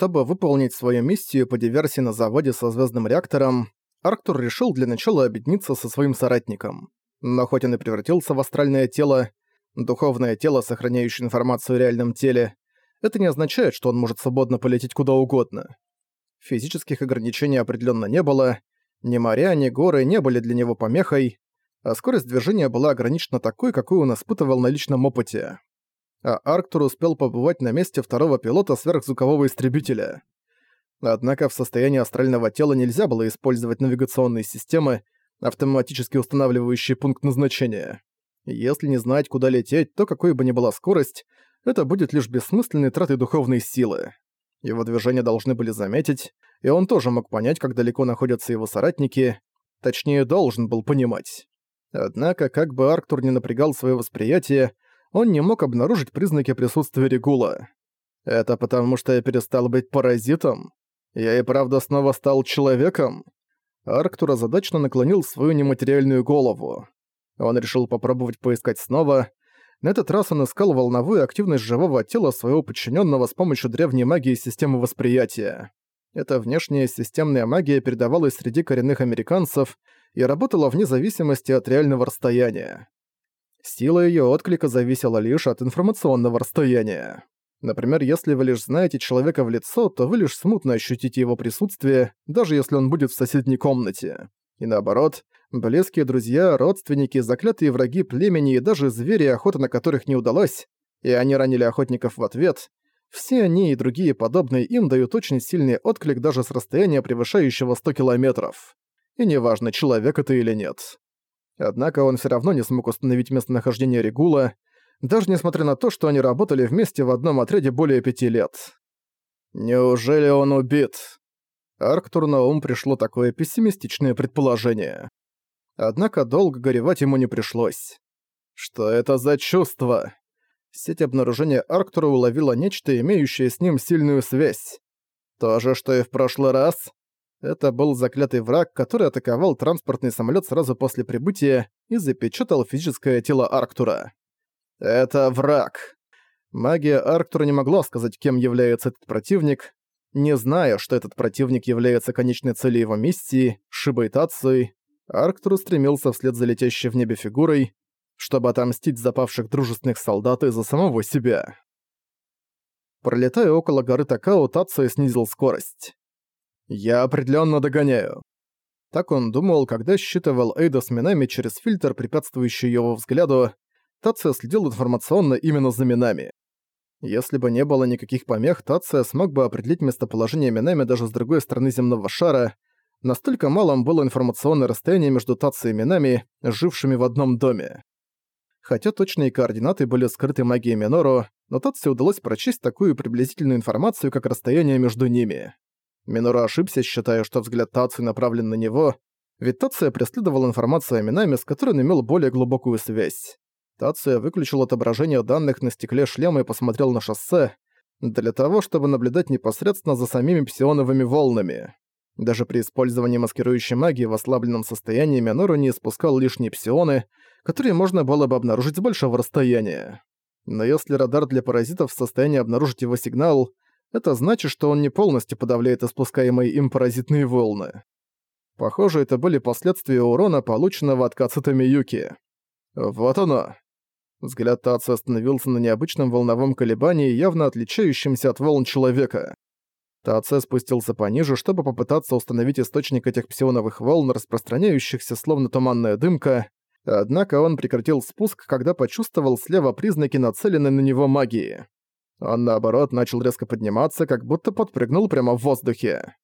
Чтобы выполнить свою миссию по диверсии на заводе со звездным реактором, Арктур решил для начала объединиться со своим соратником. Но хоть он и превратился в астральное тело, духовное тело, сохраняющее информацию о реальном теле, это не означает, что он может свободно полететь куда угодно. Физических ограничений определенно не было, ни моря, ни горы не были для него помехой, а скорость движения была ограничена такой, какую он испытывал на личном опыте. А Арктур успел побывать на месте второго пилота сверхзвукового истребителя. Однако в состоянии астрального тела нельзя было использовать навигационные системы, автоматически устанавливающие пункт назначения. Если не знать, куда лететь, то какой бы ни была скорость, это будет лишь бессмысленной тратой духовной силы. Его движения должны были заметить, и он тоже мог понять, как далеко находятся его соратники, точнее, должен был понимать. Однако, как бы Арктур не напрягал свое восприятие, он не мог обнаружить признаки присутствия Регула. Это потому, что я перестал быть паразитом? Я и правда снова стал человеком? Арктур озадачно наклонил свою нематериальную голову. Он решил попробовать поискать снова. На этот раз он искал волновую активность живого тела своего подчиненного с помощью древней магии системы восприятия. Эта внешняя системная магия передавалась среди коренных американцев и работала вне зависимости от реального расстояния. Сила ее отклика зависела лишь от информационного расстояния. Например, если вы лишь знаете человека в лицо, то вы лишь смутно ощутите его присутствие, даже если он будет в соседней комнате. И наоборот, близкие друзья, родственники, заклятые враги племени и даже звери, охота на которых не удалась, и они ранили охотников в ответ, все они и другие подобные им дают очень сильный отклик даже с расстояния, превышающего 100 километров. И неважно, человек это или нет. Однако он все равно не смог установить местонахождение Регула, даже несмотря на то, что они работали вместе в одном отряде более пяти лет. Неужели он убит? Арктур на ум пришло такое пессимистичное предположение. Однако долго горевать ему не пришлось. Что это за чувство? Сеть обнаружения Арктура уловила нечто, имеющее с ним сильную связь. То же, что и в прошлый раз. Это был заклятый враг, который атаковал транспортный самолет сразу после прибытия и запечатал физическое тело Арктура. Это враг. Магия Арктура не могла сказать, кем является этот противник, не зная, что этот противник является конечной целью его миссии, Шибой Тацией, Арктур стремился вслед за летящей в небе фигурой, чтобы отомстить запавших дружественных солдат и за самого себя. Пролетая около горы Такао, Тация снизил скорость. «Я определенно догоняю». Так он думал, когда считывал Эйда с минами через фильтр, препятствующий его взгляду, Тация следил информационно именно за минами. Если бы не было никаких помех, Тация смог бы определить местоположение Минами даже с другой стороны земного шара. Настолько малым было информационное расстояние между Тацией и Минами, жившими в одном доме. Хотя точные координаты были скрыты магией Минору, но Тации удалось прочесть такую приблизительную информацию, как расстояние между ними. Минору ошибся, считая, что взгляд Тации направлен на него, ведь Тация преследовал информацию о Минами, с которой он имел более глубокую связь. Тация выключил отображение данных на стекле шлема и посмотрел на шоссе, для того, чтобы наблюдать непосредственно за самими псионовыми волнами. Даже при использовании маскирующей магии в ослабленном состоянии Минору не испускал лишние псионы, которые можно было бы обнаружить с большого расстояния. Но если радар для паразитов в состоянии обнаружить его сигнал, это значит, что он не полностью подавляет испускаемые им паразитные волны. Похоже, это были последствия урона, полученного от Кацута Миюки. Вот оно. Взгляд Татсу остановился на необычном волновом колебании, явно отличающемся от волн человека. Таце спустился пониже, чтобы попытаться установить источник этих псионовых волн, распространяющихся словно туманная дымка, однако он прекратил спуск, когда почувствовал слева признаки нацеленной на него магии. Он, наоборот, начал резко подниматься, как будто подпрыгнул прямо в воздухе.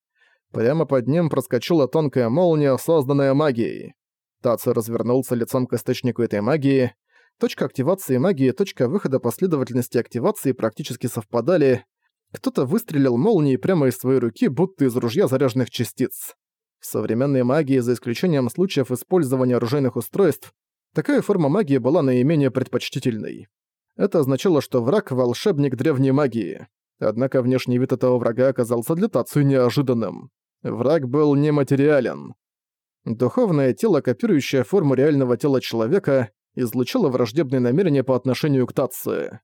Прямо под ним проскочила тонкая молния, созданная магией. Тацу развернулся лицом к источнику этой магии, Точка активации магии и точка выхода последовательности активации практически совпадали. Кто-то выстрелил молнией прямо из своей руки, будто из ружья заряженных частиц. В современной магии, за исключением случаев использования оружейных устройств, такая форма магии была наименее предпочтительной. Это означало, что враг — волшебник древней магии. Однако внешний вид этого врага оказался для Тацию неожиданным. Враг был нематериален. Духовное тело, копирующее форму реального тела человека, излучало враждебные намерения по отношению к Татце.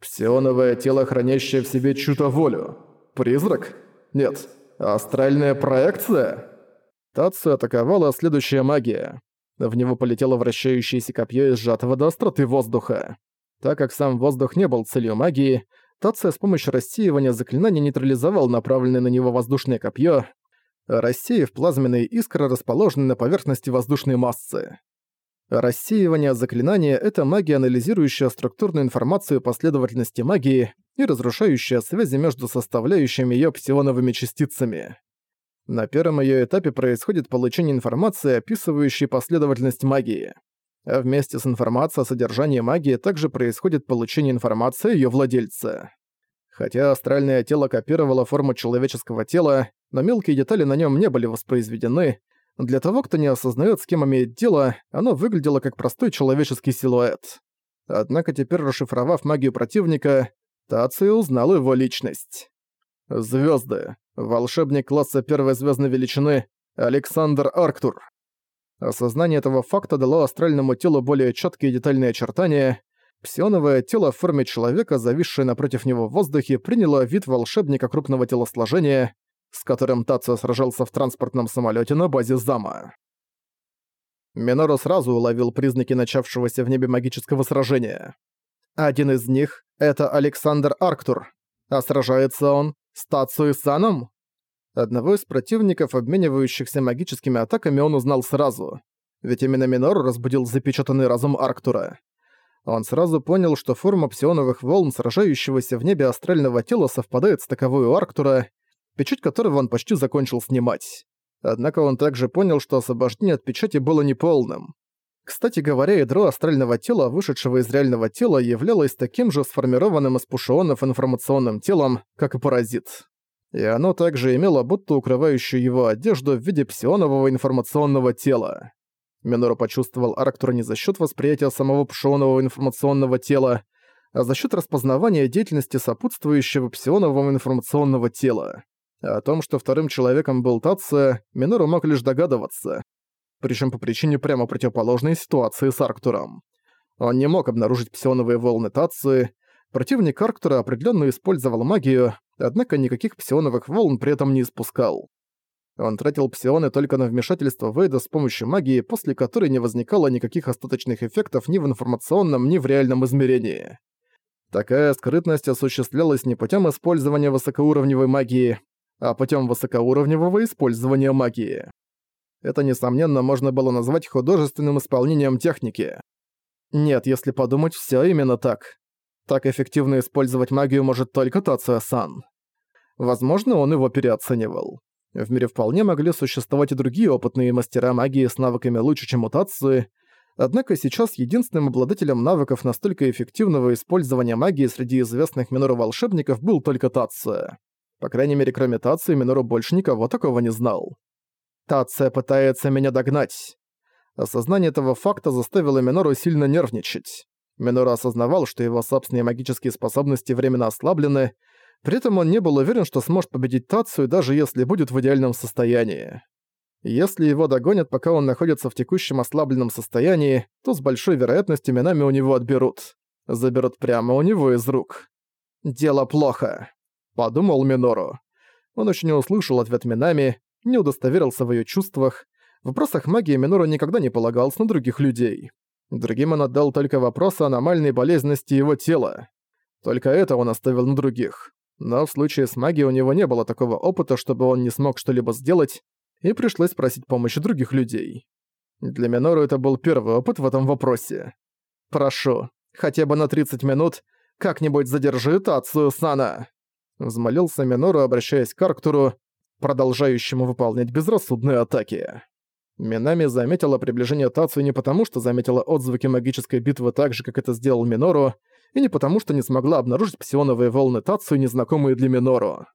«Псионовое тело, хранящее в себе чью-то волю. Призрак? Нет. Астральная проекция? Тацию атаковала следующая магия. В него полетело вращающееся копье из сжатого до остроты воздуха. Так как сам воздух не был целью магии, Тация с помощью рассеивания заклинания нейтрализовал направленное на него воздушное копье, рассеяв плазменные искры, расположенные на поверхности воздушной массы. Рассеивание заклинания — это магия, анализирующая структурную информацию последовательности магии и разрушающая связи между составляющими её псионовыми частицами. На первом её этапе происходит получение информации, описывающей последовательность магии. А вместе с информацией о содержании магии также происходит получение информации о её владельце. Хотя астральное тело копировало форму человеческого тела, но мелкие детали на нём не были воспроизведены. Для того, кто не осознает, с кем имеет дело, оно выглядело как простой человеческий силуэт. Однако теперь, расшифровав магию противника, Таци узнал его личность. Звезды. Волшебник класса первой звездной величины Александр Арктур. Осознание этого факта дало астральному телу более четкие детальные очертания. Псионовое тело в форме человека, зависшее напротив него в воздухе, приняло вид волшебника крупного телосложения, с которым Тацио сражался в транспортном самолете на базе Зама. Минору сразу уловил признаки начавшегося в небе магического сражения. Один из них — это Александр Арктур, а сражается он с Тацио Саном? Одного из противников, обменивающихся магическими атаками, он узнал сразу. Ведь именно Минор разбудил запечатанный разум Арктура. Он сразу понял, что форма псионовых волн, сражающегося в небе астрального тела, совпадает с таковой у Арктура, печать которого он почти закончил снимать. Однако он также понял, что освобождение от печати было неполным. Кстати говоря, ядро астрального тела, вышедшего из реального тела, являлось таким же сформированным из пушионов информационным телом, как и паразит и оно также имело будто укрывающую его одежду в виде псионового информационного тела. Минору почувствовал Арктура не за счет восприятия самого пшионового информационного тела, а за счет распознавания деятельности сопутствующего псионового информационного тела. О том, что вторым человеком был Тация, Минору мог лишь догадываться. Причем по причине прямо противоположной ситуации с Арктуром. Он не мог обнаружить псионовые волны Тации, противник Арктура определенно использовал магию, однако никаких псионовых волн при этом не испускал. Он тратил псионы только на вмешательство Вейда с помощью магии, после которой не возникало никаких остаточных эффектов ни в информационном, ни в реальном измерении. Такая скрытность осуществлялась не путем использования высокоуровневой магии, а путем высокоуровневого использования магии. Это, несомненно, можно было назвать художественным исполнением техники. Нет, если подумать, все именно так. Так эффективно использовать магию может только Тацио-сан. Возможно, он его переоценивал. В мире вполне могли существовать и другие опытные мастера магии с навыками лучше, чем у Тацию, однако сейчас единственным обладателем навыков настолько эффективного использования магии среди известных Минору волшебников был только Тация. По крайней мере, кроме Тации, Минору больше никого такого не знал. Тация пытается меня догнать. Осознание этого факта заставило Минору сильно нервничать. Минору осознавал, что его собственные магические способности временно ослаблены, при этом он не был уверен, что сможет победить Тацию, даже если будет в идеальном состоянии. Если его догонят, пока он находится в текущем ослабленном состоянии, то с большой вероятностью Минами у него отберут. Заберут прямо у него из рук. «Дело плохо», — подумал Минору. Он еще не услышал ответ Минами, не удостоверился в ее чувствах. В вопросах магии Минору никогда не полагался на других людей. Другим он отдал только вопрос о аномальной болезненности его тела. Только это он оставил на других. Но в случае с магией у него не было такого опыта, чтобы он не смог что-либо сделать, и пришлось просить помощи других людей. Для Минору это был первый опыт в этом вопросе. «Прошу, хотя бы на 30 минут, как-нибудь задержи Тацию Сана!» Взмолился Минору, обращаясь к Арктуру, продолжающему выполнять безрассудные атаки. Минами заметила приближение Тацию не потому, что заметила отзвуки магической битвы так же, как это сделал Минору, и не потому, что не смогла обнаружить псионовые волны Тацию, незнакомые для Минору.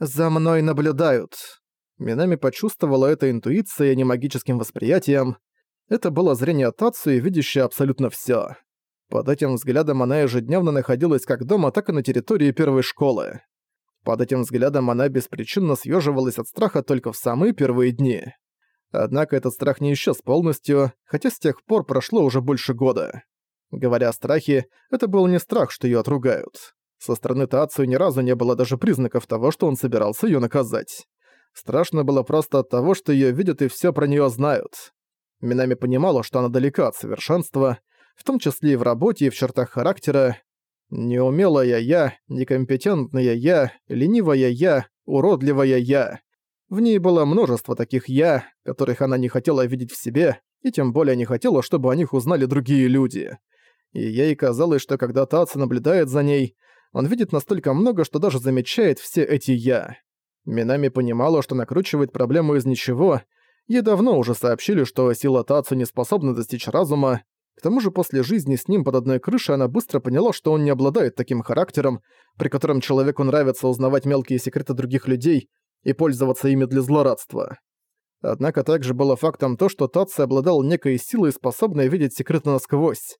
«За мной наблюдают». Минами почувствовала это интуицией, а не магическим восприятием. Это было зрение Тацию, видящее абсолютно всё. Под этим взглядом она ежедневно находилась как дома, так и на территории первой школы. Под этим взглядом она беспричинно съеживалась от страха только в самые первые дни. Однако этот страх не исчез полностью, хотя с тех пор прошло уже больше года. Говоря о страхе, это был не страх, что её отругают. Со стороны Тацию ни разу не было даже признаков того, что он собирался её наказать. Страшно было просто от того, что её видят и всё про неё знают. Минами понимала, что она далека от совершенства, в том числе и в работе, и в чертах характера. Неумелая я, некомпетентная я, ленивая я, уродливая я. В ней было множество таких «я», которых она не хотела видеть в себе, и тем более не хотела, чтобы о них узнали другие люди. И ей казалось, что когда Таца наблюдает за ней, он видит настолько много, что даже замечает все эти «я». Минами понимала, что накручивает проблему из ничего, ей давно уже сообщили, что сила Тацу не способна достичь разума, к тому же после жизни с ним под одной крышей она быстро поняла, что он не обладает таким характером, при котором человеку нравится узнавать мелкие секреты других людей и пользоваться ими для злорадства. Однако также было фактом то, что Татси обладал некой силой, способной видеть секреты насквозь.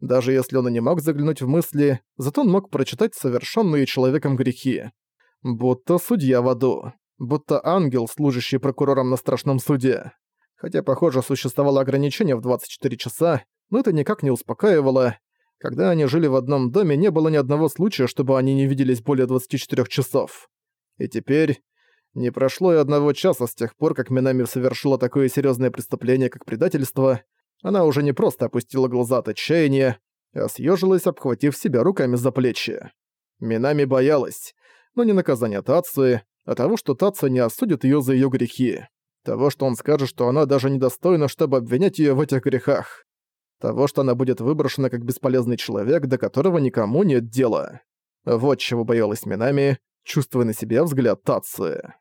Даже если он и не мог заглянуть в мысли, зато он мог прочитать совершенные человеком грехи. Будто судья в аду. Будто ангел, служащий прокурором на страшном суде. Хотя, похоже, существовало ограничение в 24 часа, но это никак не успокаивало. Когда они жили в одном доме, не было ни одного случая, чтобы они не виделись более 24 часов. И теперь не прошло и одного часа с тех пор, как Минами совершила такое серьезное преступление, как предательство. Она уже не просто опустила глаза от отчаяния, а съежилась, обхватив себя руками за плечи. Минами боялась, но не наказания Тацуи, а того, что Тацу не осудит ее за ее грехи. Того, что он скажет, что она даже недостойна, чтобы обвинять ее в этих грехах. Того, что она будет выброшена как бесполезный человек, до которого никому нет дела. Вот чего боялась Минами, чувствуя на себе взгляд Тацуи.